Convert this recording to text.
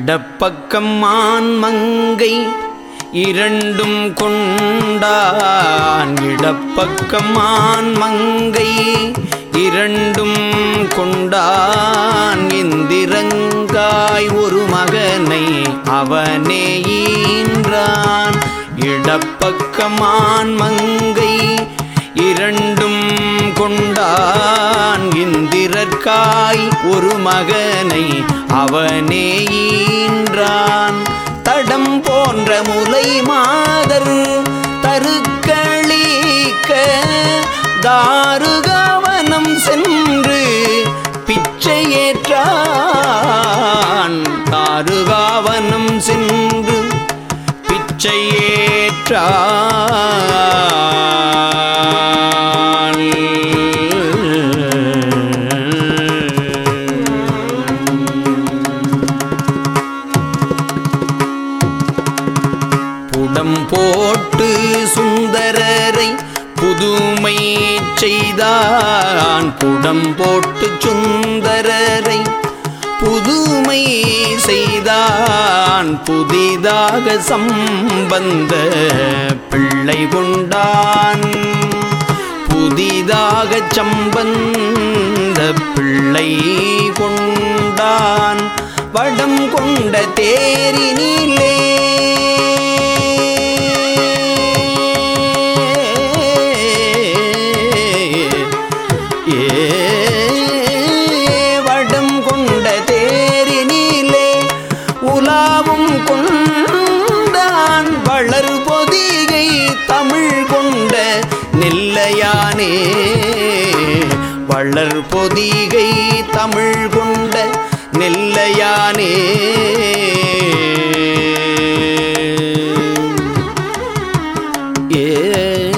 இடப்பக்கம் மான் மங்கை இரண்டும் கொண்டான். இடப்பக்கம் மான் மங்கை இரண்டும் கொண்டான். இந்திரங்காய் ஒரு மகனை அவனே ஈன்றான். இடப்பக்கமான் மங்கை இரண்டும் கொண்டான். இந்திரற்காய் ஒரு மகனை அவனே போன்ற மாதர் தருக்களிக்க தாருகவனம் சென்று பிச்சையேற்றான். தாருகாவனம் சென்று பிச்சையேற்றான். பட்டம் போட்டு சுந்தரரை புதுமை செய்தான். புடம் போட்டு சுந்தரரை புதுமை செய்தான். புதிதாக சம்பந்த பிள்ளை கொண்டான். புதிதாக சம்பந்த பிள்ளை கொண்டான். வடம் கொண்ட தேரினிலே வளர் பொதிகை தமிழ் கொண்ட நெல்லையானே. வளர் பொதிகை தமிழ் கொண்ட நெல்லையானே. ஏ